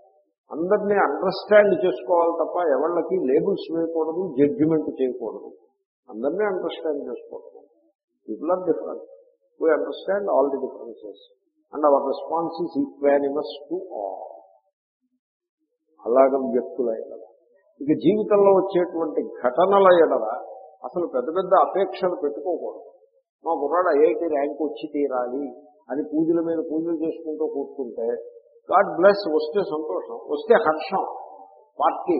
అందరినీ అండర్స్టాండ్ చేసుకోవాలి తప్ప ఎవళ్ళకి లేబుల్స్ వేయకూడదు జడ్జిమెంట్ చేయకూడదు. అందరినీ అండర్స్టాండ్ చేసుకోవడం people are different we understand all the differences and our response is equanimous to all అలాగ వ్యక్తుల ఎడల ఇక జీవితంలో వచ్చేటువంటి ఘటనల ఎడల అసలు పెద్ద పెద్ద అపేక్షలు పెట్టుకోకూడదు. మా కుర్రాడు ఐఐటి ర్యాంక్ వచ్చి తీరాలి అని పూజల మీద పూజలు చేసుకుంటూ కూర్చుంటే గాడ్ బ్లెస్ వస్తే సంతోషం వస్తే హర్షం పార్టీ.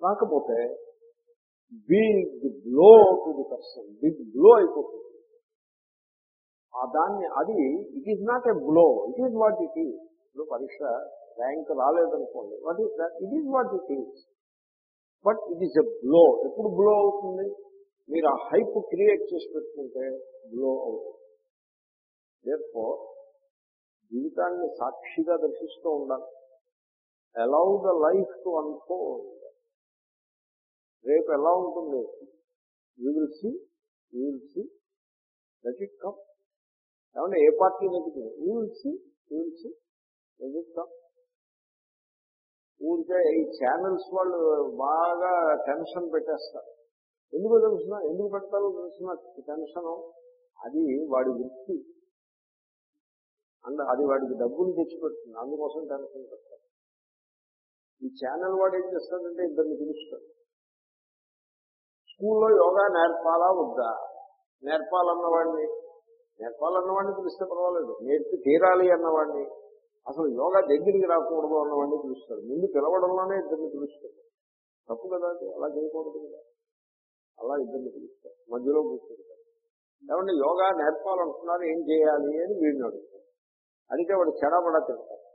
రాకపోతే బిగ్ బ్లో అవుతుంది పర్సన్ బిగ్ బ్లో అయిపోతుంది. ఆ దాన్ని అది it is not a blow it is what it is ఇప్పుడు పరీక్ష ర్యాంక్ రాలేదనుకోండి what is that it is what it is but it is a blow ఎప్పుడు బ్లో అవుతుంది? మీరు ఆ హైప్ క్రియేట్ చేసి పెట్టుకుంటే బ్లో అవుతుంది. Therefore జీవితాన్ని సాక్షిగా దర్శిస్తూ ఉండాలి. అలౌ ద లైఫ్ టు అనుకో రేపు ఎలా ఉంటుంది? Will see will see let it come ఏమంటే ఏ party నెగ్గుతుంది will see will see let it come ఊరికే ఈ ఛానల్స్ వాళ్ళు బాగా టెన్షన్ పెట్టేస్తారు. ఎందుకు తెలుసిన? ఎందుకు పెడతారో తెలుసిన? టెన్షన్ అది వాడి వృత్తి. అండ్ అది వాడికి డబ్బులు తెచ్చిపెడుతుంది. అందుకోసం టెన్షన్ పెడతారు. ఈ ఛానల్ వాడు ఏం చేస్తాడంటే ఇద్దరిని పిలుస్తాడు. స్కూల్లో యోగా నేర్పాలా వద్దా? నేర్పాలన్నవాడిని. నేర్పాలన్నవాడిని పిలిస్తే పర్వాలేదు. నేర్పి తీరాలి అన్నవాడిని. అసలు యోగా దగ్గరికి రాకూడదు అన్నవాడిని పిలుస్తాడు ముందు పిలవడంలోనే ఇద్దరిని పిలుస్తాడు తప్పు కదా అలా చేయకూడదు కదా? అలా ఇద్దరిని పిలుస్తారు. మధ్యలో కూర్చుంటారు. ఏమంటే యోగా నేర్పాలనుకున్నారు ఏం చేయాలి అని వీడిని అడుగుతాడు అడిగితే వాడు చెడబడా తింటాడు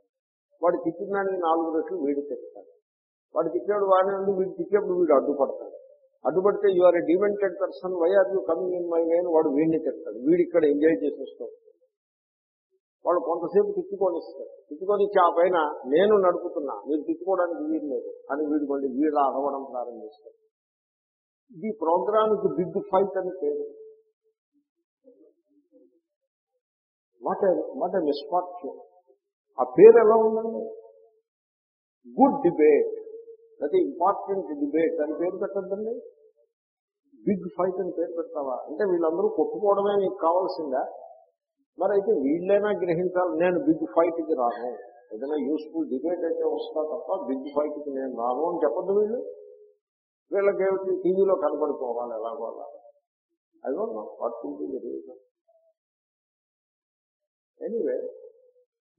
వాడు తిట్టిన దానికి నాలుగు రెట్లు వీడి తింటాడు వాడు తిట్టాడు వాడిని నుండి వీడు తిట్టేప్పుడు వీడు అడ్డుపడతాడు. అడ్డుపడితే you are a demented person why are you coming in my way వాడు వీడిని తిడతాడు. వీడు ఇక్కడ ఎంజాయ్ చేసేస్తాడు వాళ్ళు కొంతసేపు తిట్టుకొనిస్తాడు తిట్టుకొనిచ్చి ఆ పైన నేను నడుపుతున్నా మీరు తిట్టుకోవడానికి వీలు లేదు అని వీడు మళ్ళీ వీళ్ళ అరవడం ప్రారంభిస్తారు. ఇది ప్రోగ్రామ్కి బిగ్ ఫైట్ అని పేరు. వాట్ వాట్ మిస్ఫార్చ్యూన్ ఆ పేరు ఎలా ఉందండి? గుడ్ డిబేట్ అది ఇంపార్టెంట్ డిబేట్ అని పేరు పెట్టద్దండి. బిగ్ ఫైట్ అని పేరు పెడతావా అంటే వీళ్ళందరూ కొట్టుకోవడమే నీకు కావాల్సిందా? మరి అయితే వీళ్ళైనా గ్రహించాలి. నేను బిగ్ ఫైట్కి రాను. ఏదైనా యూస్ఫుల్ డిబేట్ అయితే వస్తా తప్ప బిగ్ ఫైట్కి నేను రాను అని చెప్పద్దు వీళ్ళు. వీళ్ళకేమిటి? టీవీలో కనపడిపోవాలి ఎలాగో అలా. I don't know what be reason anyway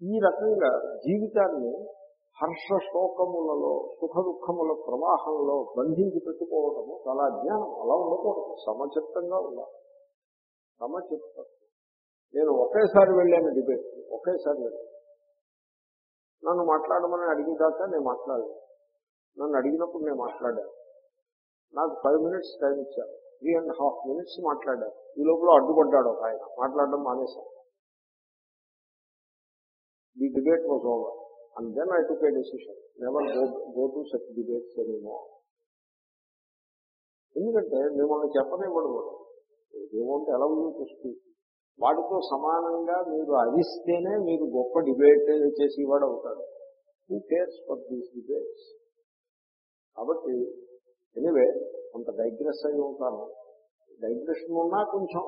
ఈ రకంగా జీవితాన్ని హర్ష శోకములలో సుఖ దుఃఖముల ప్రవాహంలో బంధించి పెట్టుకోవడము చాలా అజ్ఞానం అలా ఉండకూడదు. సమచిత్తంగా ఉండాలి. సమచిత్తం. నేను ఒకేసారి వెళ్ళాను డిబేట్. ఒకేసారి వెళ్ళాను. నన్ను మాట్లాడమని అడిగేదాకా నేను మాట్లాడలేదు. నన్ను అడిగినప్పుడు నేను మాట్లాడాను. నాకు ఫైవ్ మినిట్స్ టైం ఇచ్చారు. త్రీ అండ్ హాఫ్ మినిట్స్ మాట్లాడాను ఈ లోపల అడ్డుపడ్డాడు ఒక ఆయన. మాట్లాడడం మానేశాను. The debate was over and then I took a decision never go go to such debates ఏమో ఎందుకంటే మిమ్మల్ని చెప్పనివ్వడు ఏమంటే ఎలా ఉంది చూస్తూ వాటితో సమానంగా మీరు అరిస్తేనే మీరు గొప్ప డిబేట్ చేసేవాడు అవుతాడు. Who cares for these debates కాబట్టి ఎనివే కొంత డైగ్రెస్ అయి ఉంటాను. డైగ్రెషన్ ఉన్నా కొంచెం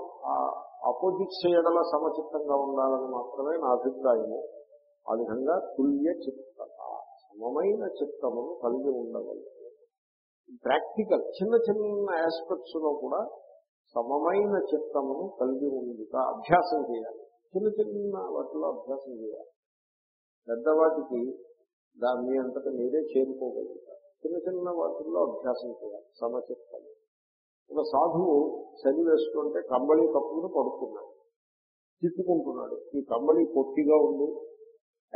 అపోజిట్స్ చేయడల సమచిత్తంగా ఉండాలని మాత్రమే నా అభిప్రాయము. ఆ విధంగా తుల్య చిత్త సమమైన చిత్తమును కలిగి ఉండగలదు. ప్రాక్టికల్ చిన్న చిన్న ఆస్పెక్ట్స్లో కూడా సమమైన చిత్తమును కలిగి ఉండుట అభ్యాసం చేయాలి. చిన్న చిన్న వాటిలో అభ్యాసం చేయాలి. పెద్దవాటికి దాన్ని అంతటా మీరే చేరుకోగలుగుతారు. చిన్న చిన్న వాటిల్లో అభ్యాసం చేయాలి. సమచిత్తం ఒక సాధువు చలి వేసుకుంటే కంబళి కప్పుకుని పడుకున్నాడు. తిట్టుకుంటున్నాడు. ఈ కంబళి పొట్టిగా ఉంది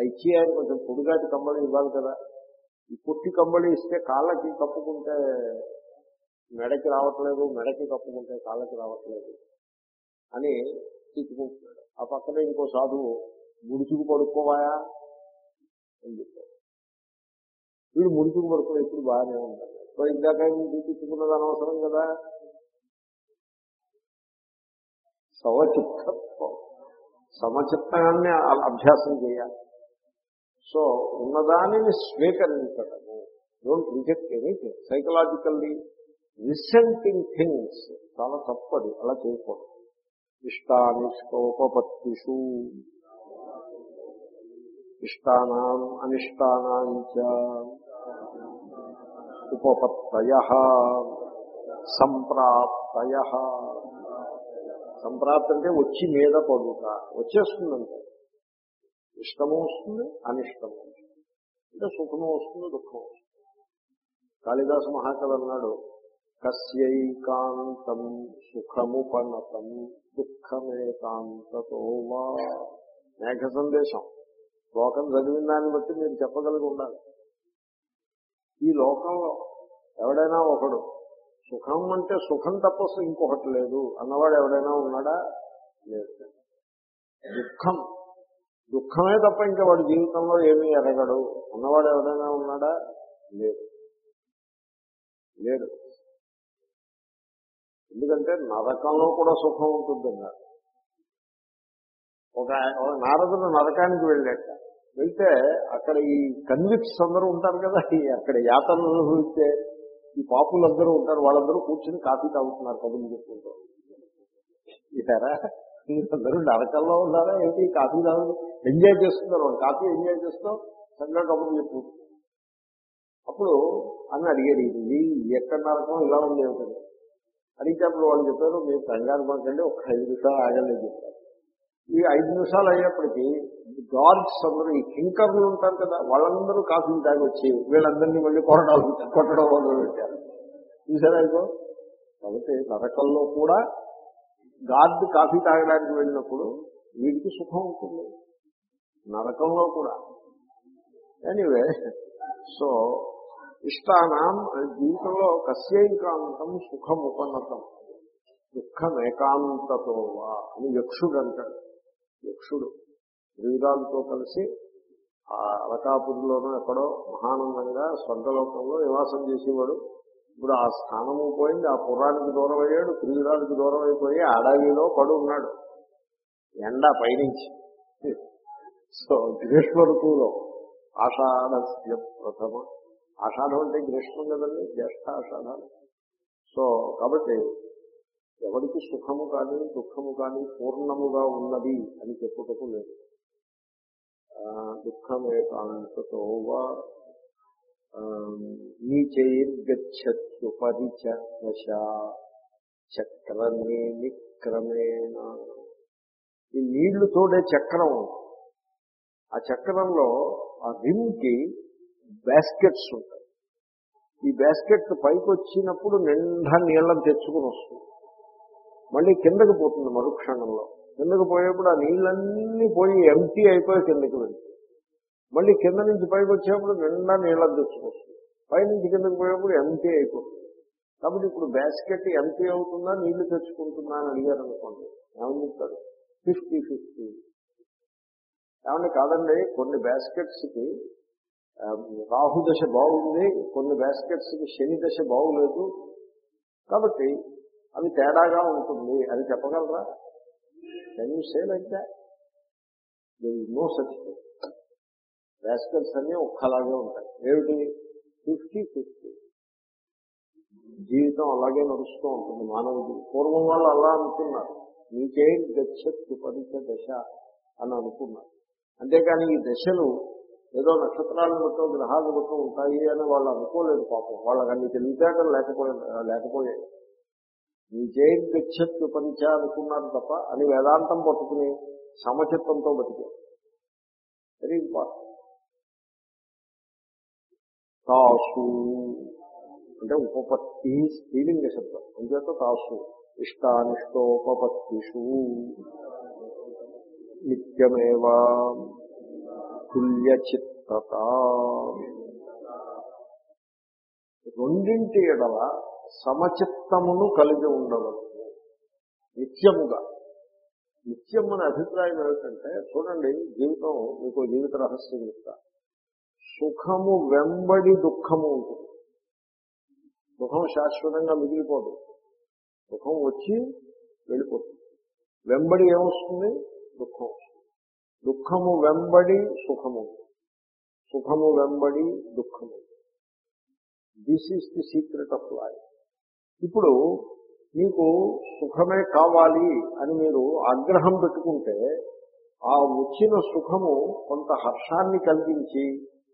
ఇచ్చి ఆయన కొంచెం పొడిగాటి కంబళి ఇవ్వాలి కదా. ఈ పొట్టి కంబళి ఇస్తే కాళ్ళకి కప్పుకుంటే మెడకి రావట్లేదు మెడకి కప్పుకుంటే కాళ్ళకి రావట్లేదు అని తిట్టుకుంటున్నాడు. ఆ పక్కనే ఇంకో సాధువు ముడుచుకు పడుకోవాయా అని చెప్పాడు. వీడు ముడుచుకు పడుకుని ఇప్పుడు బాగానే ఉంటాడు సో ఇందాక నువ్వు అనవసరం కదా? సవచిత్తత్వం సమచిత్తాన్ని అభ్యాసం చేయాలి. సో ఉన్నదానిని స్వీకరించడము. Don't reject anything psychologically resenting things చాలా తప్పది. అలా చేయకూడదు. ఇష్టానిష్టోపత్తిషు ఇష్టానాం అనిష్టానాంచ ఉపపత్తయ. సంప్రాప్తయ. సంప్రాప్తి అంటే వచ్చి మీద పడుట. వచ్చేస్తుందంటే. ఇష్టము వస్తుంది అనిష్టము వస్తుంది. అంటే సుఖము వస్తుంది దుఃఖం వస్తుంది. కాళిదాసు మహాకవి అన్నాడు కస్యైకాంతం సుఖముపనతం దుఃఖమేకాంతతో వా. మేఘ సందేశం లోకం చదివిన దాన్ని బట్టి మీరు చెప్పగలిగి ఉండాలి. ఈ లోకంలో ఎవడైనా ఒకడు. సుఖం అంటే సుఖం తప్ప ఇంకొకటి లేదు. అన్నవాడు ఎవడైనా ఉన్నాడా? లేదు. దుఃఖం. దుఃఖమే తప్ప ఇంకా వాడి జీవితంలో ఏమీ ఎరగడు. ఉన్నవాడు ఎవడైనా ఉన్నాడా? లేదు. లేడు ఎందుకంటే నరకంలో కూడా సుఖం ఉంటుందన్నారు. ఒక ఒక నారదుడు నరకానికి వెళ్ళాట. వెళ్తే అక్కడ ఈ కన్విక్స్ అందరూ ఉంటారు కదా అక్కడ యాతనలు అనుభవిస్తే ఈ పాపులందరూ ఉంటారు వాళ్ళందరూ కూర్చుని కాఫీ తాగుతున్నారు కబుర్లు చెప్పుకుంటూ. ఇటారా అందరూ నరకల్లో ఉన్నారా? ఏంటి కాఫీ తాగు ఎంజాయ్ చేస్తున్నారు వాళ్ళు. కాఫీ ఎంజాయ్ చేస్తూ చక్కగా కబుర్లు చెప్పుకుంటున్నారు అప్పుడు అని అడిగారు ఇది ఎక్కడ నరకం? ఇలా ఉంది ఏమిటండి అడిగినప్పుడు వాళ్ళు చెప్పారు మీరు కంగారు పడకండి ఒక ఐదు నిమిషాలు ఆగలేదు చెప్పారు. ఈ ఐదు నిమిషాలు అయ్యేప్పటికీ గార్డ్స్ అందరూ ఈ కింకర్లు ఉంటారు కదా వాళ్ళందరూ కాఫీ తాగొచ్చి వీళ్ళందరినీ మళ్ళీ కొట్టడం కొట్టడం మొదలు పెట్టారు చూసారా ఇదో కాబట్టి నరకంలో కూడా గార్డ్ కాఫీ తాగడానికి వెళ్ళినప్పుడు వీడికి సుఖం ఉంటుంది. నరకంలో కూడా. ఎనీవే సో ఇష్టానం జీవితంలో కస్యైకాంతం సుఖం ఉపన్నతం దుఃఖం వా అని యక్షుడు అంటాడు. యక్షుడు ప్రియురాలతో కలిసి ఆ అలకాపురిలోనూ ఎక్కడో మహానందంగా స్వర్గలోకంలో నివాసం చేసేవాడు. ఇప్పుడు ఆ స్థానము పోయింది ఆ పురానికి దూరం అయ్యాడు ప్రియురానికి దూరం అయిపోయి అడవిలో పడు ఉన్నాడు ఎండ పైనుంచి. సో గ్రీష్మ ఋతువులో ఆషాఢస్య ప్రథమ ఆషాఢం అంటే గ్రీష్మం కదండి జ్యేష్ఠ ఆషాఢాలు సో కాబట్టి ఎవరికి సుఖము కానీ దుఃఖము కానీ పూర్ణముగా ఉన్నది అని చెప్పుటకు లేదు. దుఃఖమేకాంతతో వా నీచైర్గచ్చత్యుపరిచ దశ చక్రమే నిక్రమేణ ఈ నీళ్ళు తోడే చక్రం. ఆ చక్రంలో ఆ రిమ్కి బ్యాస్కెట్స్ ఉంటాయి. ఈ బ్యాస్కెట్ పైకి వచ్చినప్పుడు నిండా నీళ్ళని తెచ్చుకుని వస్తుంది. మళ్ళీ కిందకి పోతుంది మరుక్షణంలో. కిందకి పోయేప్పుడు ఆ నీళ్ళన్నీ పోయి ఎంటీ అయిపోయి కిందకి వెళ్తుంది మళ్ళీ కింద నుంచి పైకి వచ్చేప్పుడు నిండా నీళ్ళని తెచ్చుకొస్తుంది పైనుంచి కిందకి పోయేప్పుడు ఎంటీ అయిపోతుంది. కాబట్టి ఇప్పుడు బ్యాస్కెట్ ఎంటీ అవుతుందా నీళ్ళు తెచ్చుకుంటుందా అని అడిగారు అనుకోండి ఏమని చెప్తారు? ఫిఫ్టీ ఫిఫ్టీ ఏమన్నా కాదండి కొన్ని బ్యాస్కెట్స్కి రాహు దశ బాగుంది కొన్ని బ్యాస్కెట్స్కి శని దశ బాగులేదు. కాబట్టి అవి తేడాగా ఉంటుంది. అని చెప్పగలరా? Can you know such baskets అన్నీ ఒక్కలాగే ఉంటాయి. ఏమిటి? ఫిఫ్టీ ఫిఫ్టీ జీవితం అలాగే నడుస్తూ ఉంటుంది మానవుడు పూర్వం వాళ్ళు అలా అనుకున్నారు. నీకే గచ్చత్తు పరిచ దశ అని అనుకున్నారు. అంతేకాని ఈ దశలు ఏదో నక్షత్రాలను బట్టో గ్రహాలను బట్టో ఉంటాయి అని వాళ్ళు అనుకోలేదు పాపం. వాళ్ళకి అన్ని తెలివితేటలు లేకపోయే లేకపోయాయి. జైన్ గచ్చత్తు పరిచ అనుకున్నారు తప్ప అని వేదాంతం పట్టుకుని సమచిత్తంతో బతికే. వెరీ ఇంపార్టెంట్ తాసు అంటే ఉపపత్తి స్త్రీలింగ శబ్దం. అంచేత తాసు ఇష్టానిష్టోపత్తిషు నిత్యమేవా తుల్యచిత్తత. రెండింటి ఎడల సమచిత్తమును కలిగి ఉండవచ్చు. నిత్యముగా. నిత్యం అనే అభిప్రాయం ఏమిటంటే చూడండి జీవితం మీకు జీవిత రహస్యం చెప్తా. సుఖము వెంబడి దుఃఖము ఉంటుంది. సుఖం శాశ్వతంగా మిగిలిపోదు. సుఖం వచ్చి వెళ్ళిపోతుంది. వెంబడి ఏమొస్తుంది? దుఃఖం దుఃఖము వెంబడి సుఖము. సుఖము వెంబడి దుఃఖము. This is the secret of life ఇప్పుడు మీకు సుఖమే కావాలి అని మీరు ఆగ్రహం పెట్టుకుంటే ఆ వచ్చిన సుఖము కొంత హర్షాన్ని కలిగించి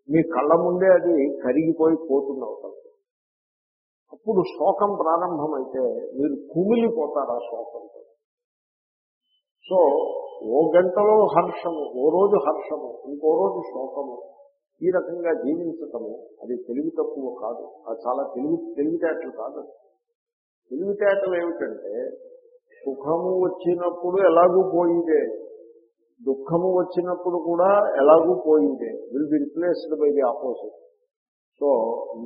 మీ కళ్ళ ముందే అది కరిగిపోయి పోతుంది అవుతుంది అప్పుడు శోకం ప్రారంభమైతే మీరు కుమిలిపోతారు ఆ శోకంతో. సో ఓ గంటలో హర్షము ఓ రోజు హర్షము ఇంకో రోజు శోకము. ఈ రకంగా జీవించటము అది తెలివి తక్కువ కాదు. అది చాలా తెలివి తెలివితేటలు కాదు. తెలివితేటలు ఏమిటంటే సుఖము వచ్చినప్పుడు ఎలాగూ పోయిందే. దుఃఖము వచ్చినప్పుడు కూడా ఎలాగూ పోయిందే. Will be replaced by the opposite so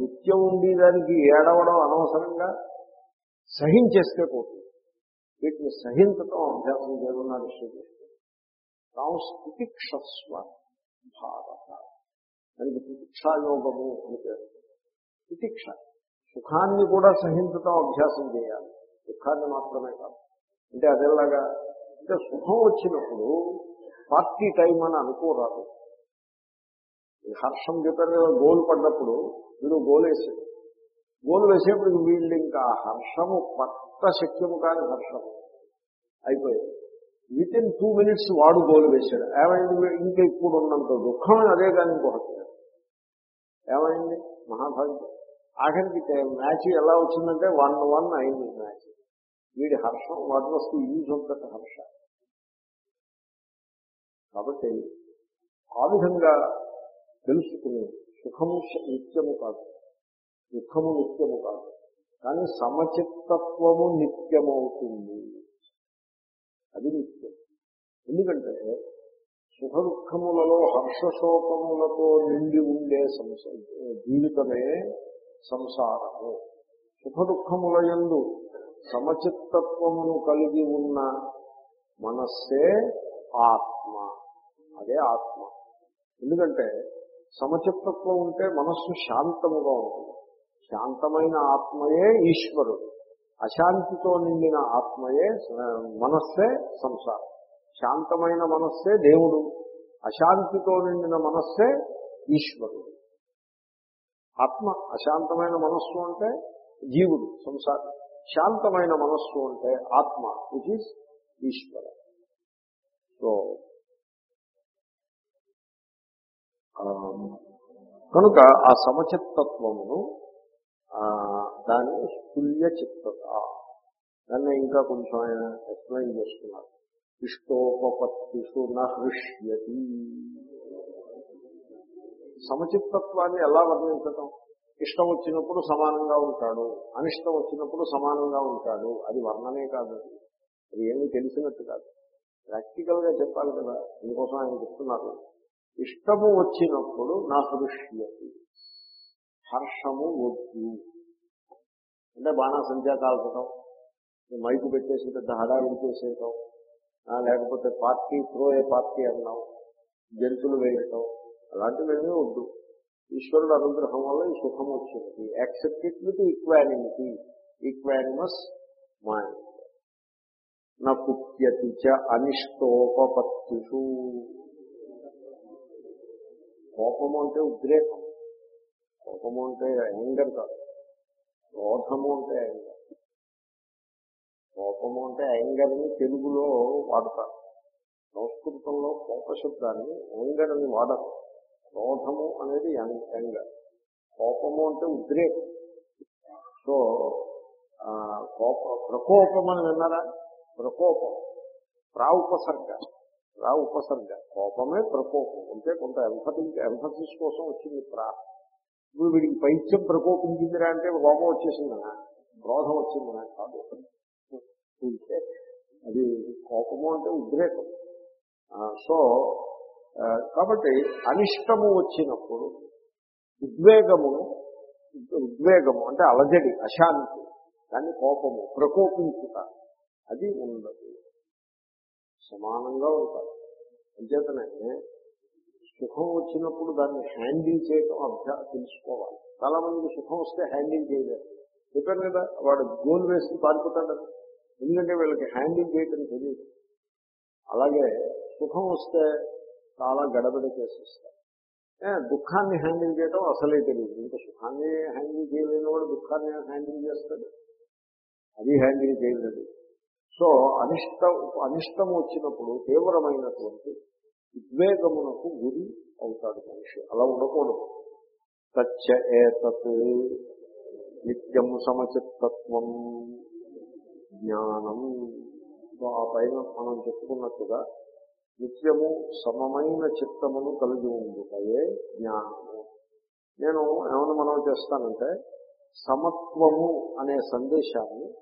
నిత్యం ఉండేదానికి ఏడవడం అనవసరంగా సహించేస్తే పోతుంది. వీటిని సహించటం అభ్యాసం చేయమన్నాడు శ్రీకృష్ణ తాము భారత దానికి తితిక్షాయోగము అని పేరు. తితిక్ష సుఖాన్ని కూడా సహించటం అభ్యాసం చేయాలి. దుఃఖాన్ని మాత్రమే కాదు. అంటే అదేలాగా అంటే సుఖం వచ్చినప్పుడు పార్టీ టైం అని అనుకోరాదు. ఈ హర్షం చెప్పారు గోల్ పడ్డప్పుడు వీడు గోల్ వేసాడు గోలు వేసేప్పుడు వీళ్ళు ఇంకా హర్షము పట్ట శక్యము కాని హర్షము అయిపోయింది. విత్ ఇన్ టూ మినిట్స్ వాడు గోలు వేశాడు. ఏమైంది? ఇంకా ఇప్పుడు ఉన్నంత దుఃఖం అదే కానీ ఇంకొకటి ఏమైంది? మహాభాగ్యం. ఆఖరికి మ్యాచ్ ఎలా వచ్చిందంటే వన్ వన్ అయింది మ్యాచ్. వీడి హర్షం what was the use of that Harsha. కాబట్టి ఆ విధంగా తెలుసుకుని సుఖము నిత్యము కాదు. దుఃఖము నిత్యము కాదు. కానీ సమచిత్తత్వము నిత్యమవుతుంది. అది నిత్యం. ఎందుకంటే సుఖ దుఃఖములలో హర్షశోకములతో నిండి ఉండే సంస జీవితమే సంసారము. సుఖ దుఃఖముల యందు సమచిత్తత్వమును కలిగి ఉన్న మనస్సే ఆత్మ. అదే ఆత్మ. ఎందుకంటే సమచిత్తత్వం ఉంటే మనస్సు శాంతముగా ఉంటుంది. శాంతమైన ఆత్మయే ఈశ్వరుడు. అశాంతితో నిండిన ఆత్మయే మనస్సే సంసారం. శాంతమైన మనస్సే దేవుడు. అశాంతితో నిండిన మనస్సే ఈశ్వరుడు. ఆత్మ అశాంతమైన మనస్సు అంటే జీవుడు సంసారం. శాంతమైన మనస్సు అంటే ఆత్మ విచ్ ఈస్ ఈశ్వర సో ఆ, కనుక ఆ సమచిత్తత్వమును దాన్ని స్థుల్య చిత్తత. దాన్ని ఇంకా కొంచెం ఆయన ఎక్స్ప్లెయిన్ చేస్తున్నారు. ఇష్టోపత్తిషు నహృష్యతి. సమచిత్తత్వాన్ని ఎలా వర్ణించటం? ఇష్టం వచ్చినప్పుడు సమానంగా ఉంటాడు అనిష్టం వచ్చినప్పుడు సమానంగా ఉంటాడు అది వర్ణనే కాదు. అది ఏమీ తెలిసినట్టు కాదు. ప్రాక్టికల్గా చెప్పాలి కదా దీనికోసం ఆయన చెప్తున్నారు. ఇష్టము వచ్చినప్పుడు నా హృష్యతి హర్షము వద్దు అంటే బాణాసంచా కాల్చడం ఈ మైకు పెట్టేసి పెద్ద హడావిడి చేసేయటం ఆ, లేకపోతే పార్టీ త్రో ఏ పార్టీ అన్నాం జంతువులు వేయటం అలాంటివన్నీ వద్దు. ఈశ్వరుడు అనుగ్రహం వల్ల ఈ సుఖం వచ్చింది. Accept it with equanimity equanimous mind నపుత్యతి చ అనిష్టోపపత్తిషు. కోపము అంటే ఉద్రేకం. కోపము అంటే యాంగర్ కాదు. క్రోధము అంటే యాంగర్. కోపము అంటే యాంగర్ అని తెలుగులో వాడతారు. సంస్కృతంలో కోపశబ్దాన్ని యాంగర్ అని వాడరు. క్రోధము అనేది యాంగర్. కోపము అంటే ఉద్రేకం. సో కోప ప్రకోపం అని విన్నారా? ప్రకోపం. ప్రా ఉపసర్గ. ప్రా ఉపసర్గ. కోపమే ప్రకోపం. అంటే కొంత ఎంఫటి ఎంఫసిస్ కోసం వచ్చింది ప్రా. ఇప్పుడు వీడికి పైత్యం ప్రకోపించిందిరా అంటే కోపం వచ్చేసిందనా క్రోధం వచ్చిందనా కాదు. ఉంటే అది కోపము అంటే ఉద్రేకం. సో కాబట్టి అనిష్టము వచ్చినప్పుడు ఉద్వేగమును ఉద్వేగము అంటే అలజడి అశాంతి దాన్ని కోపము ప్రకోపించుట అది ఉండదు. సమానంగా ఉంటారు. అంచేతనే సుఖం వచ్చినప్పుడు దాన్ని హ్యాండిల్ చేయటం అభ్యా తెలుసుకోవాలి. చాలా మందికి సుఖం వస్తే హ్యాండిల్ చేయలేరు. చెప్పాను కదా వాడు గోల్ వేసి పారిపోతాడని ఎందుకంటే వీళ్ళకి హ్యాండిల్ చేయటం తెలియదు. అలాగే సుఖం వస్తే చాలా గడబడి చేసేస్తారు దుఃఖాన్ని హ్యాండిల్ చేయటం అసలే తెలియదు. ఇంకా సుఖాన్ని హ్యాండిల్ చేయలేని వాడు దుఃఖాన్ని హ్యాండిల్ చేస్తాడు. అది హ్యాండిల్ చేయలేదు సో అనిష్ట అనిష్టం వచ్చినప్పుడు తీవ్రమైనటువంటి ఉద్వేగమునకు గురి అవుతాడు మనిషి. అలా ఉండకూడదు. తచ్చ ఏతత్ నిత్యం సమచిత్తత్వం జ్ఞానం. ఆ పైన మనం చెప్పుకున్నట్టుగా నిత్యము సమమైన చిత్తమును కలిగి ఉండుతాయే జ్ఞానము. నేను ఏమైనా మనం చేస్తానంటే సమత్వము అనే సందేశాన్ని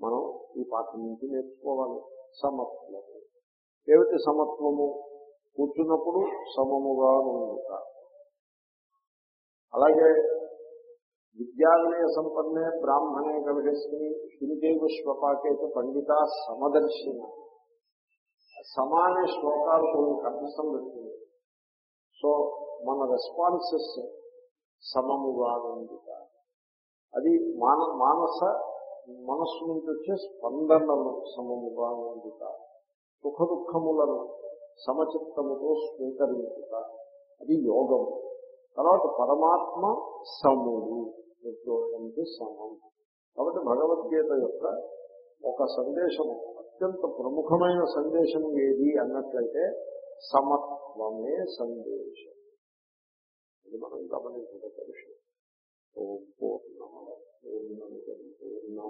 మనం ఈ పాఠం నుంచి నేర్చుకోవాలి. సమత్వము. ఏమిటి సమత్వము? కూర్చున్నప్పుడు సమముగా ఉండుట అలాగే విద్యాలయ సంపన్నే బ్రాహ్మణే గవిహస్మి శృతిదేవ శ్వపాకేత పండిత సమదర్శిన. సమాన శ్లోకాలు కొన్ని కంఠస్థం పెడుతుంది సో మన రెస్పాన్సెస్ సమముగా ఉండుట అది మాన మానస మనస్సు నుంచి వచ్చే స్పందనలు సమముగా ఉండుట సుఖ దుఃఖములను సమచిత్తముతో స్వీకరించుట. అది యోగం. తర్వాత పరమాత్మ సముడు. నిర్దోషంకి సమం. కాబట్టి భగవద్గీత యొక్క ఒక సందేశము అత్యంత ప్రముఖమైన సందేశం ఏది అన్నట్లయితే సమత్వమే సందేశం. ఇది మనం గమనించదగ్గ విషయం. ఓం పూర్ణ పూర్ణ